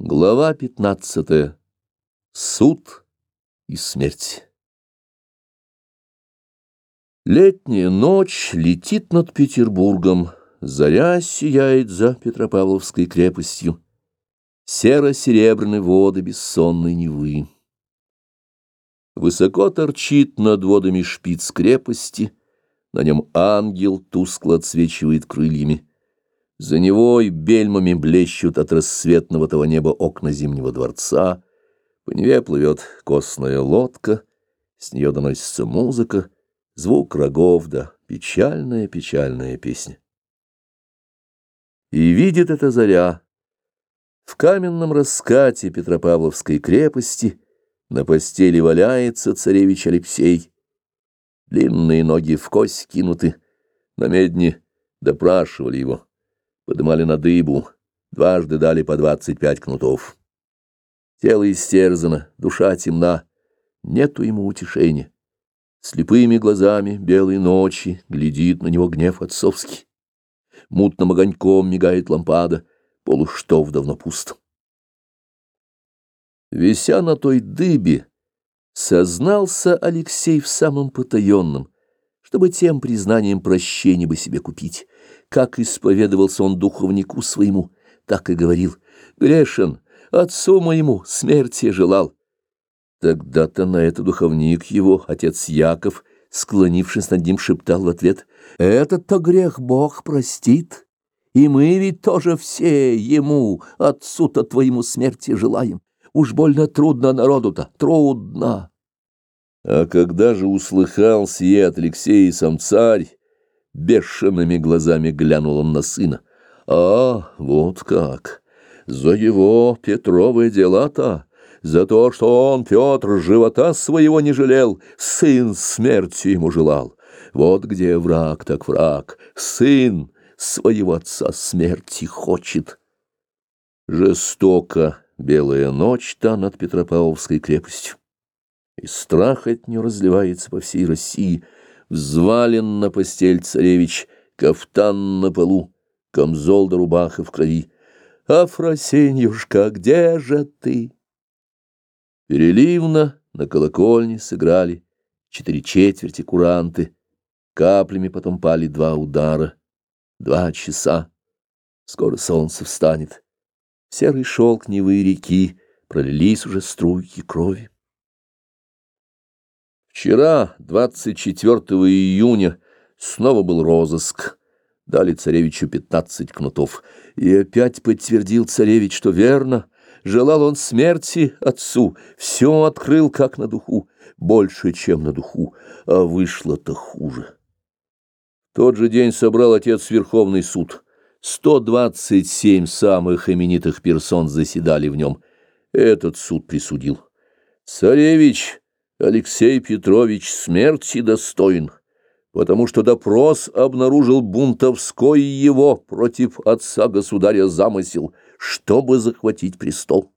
Глава пятнадцатая. Суд и смерть. Летняя ночь летит над Петербургом, заря сияет за Петропавловской крепостью, серо-серебряны воды бессонной Невы. Высоко торчит над водами шпиц крепости, на нем ангел тускло отсвечивает крыльями. За него и бельмами блещут от рассветного того неба окна Зимнего дворца. По Неве плывет костная лодка, с нее доносится музыка, звук рогов да печальная-печальная песня. И видит эта заря. В каменном раскате Петропавловской крепости на постели валяется царевич Алексей. Длинные ноги в кость кинуты, на медне допрашивали его подымали на дыбу, дважды дали по двадцать пять кнутов. Тело истерзано, душа темна, нету ему утешения. Слепыми глазами белой ночи глядит на него гнев отцовский. Мутным огоньком мигает лампада, полуштов давно пуст. Вися на той дыбе, сознался Алексей в самом потаенном, чтобы тем признанием прощения бы себе купить. Как исповедовался он духовнику своему, так и говорил. Грешен, отцу моему смерти желал. Тогда-то на это духовник его, отец Яков, склонившись над ним, шептал в ответ, «Этот-то грех Бог простит, и мы ведь тоже все ему, отцу-то твоему смерти желаем. Уж больно трудно народу-то, трудно». А когда же услыхал сие от Алексея сам царь, Бешеными глазами глянул он на сына. «А, вот как! За его Петровы дела-то!» За то, что он, Петр, живота своего не жалел, сын смерти ему желал. Вот где враг, так враг, сын своего отца смерти хочет. Жестоко белая ночь та над Петропавловской крепостью, и страх от нее разливается по всей России, Взвален на постель царевич, кафтан на полу, камзол да рубаха в крови. «Афросеньюшка, где же ты?» Переливно на колокольне сыграли четыре четверти куранты, каплями потом пали два удара, два часа. Скоро солнце встанет. серый шелк Невы реки пролились уже струйки крови. Вчера, 24 июня, снова был розыск. Дали царевичу пятнадцать кнутов. И опять подтвердил царевич, что верно. Желал он смерти отцу, все открыл как на духу, больше, чем на духу, а вышло-то хуже. Тот же день собрал отец Верховный суд. Сто двадцать семь самых именитых персон заседали в нем. Этот суд присудил. Царевич Алексей Петрович смерти достоин, потому что допрос обнаружил бунтовской его против отца государя замысел, чтобы захватить престол.